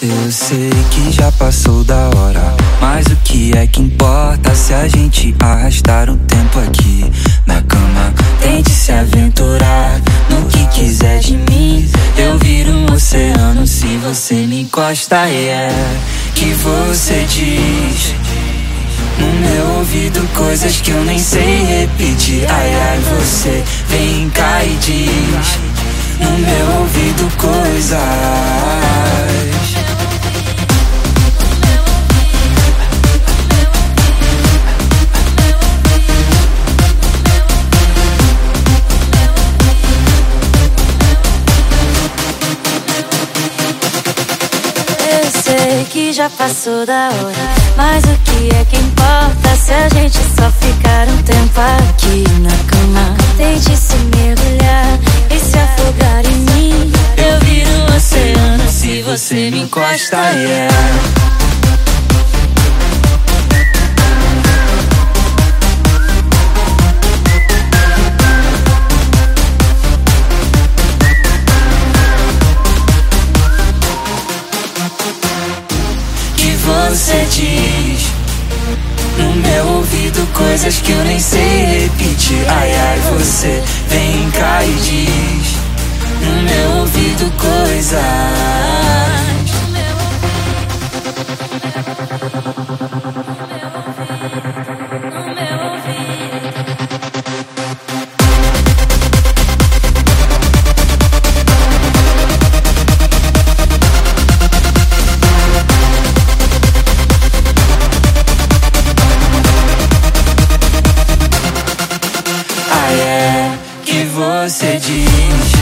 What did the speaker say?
Eu sei que já passou da hora, mas o que é que importa se a gente arrastar um tempo aqui na cama? Tente se aventurar no que quiser de mim. Eu viro um oceano se você me encosta e é que você diz no meu ouvido coisas que eu nem sei repetir. No meu ouvido coisas. Eu sei que já passou da hora, mas o que é que importa encosta e é. Que você diz no meu ouvido coisas que eu nem sei repetir. Ai ai, você vem cá e diz no meu ouvido coisas. você diz.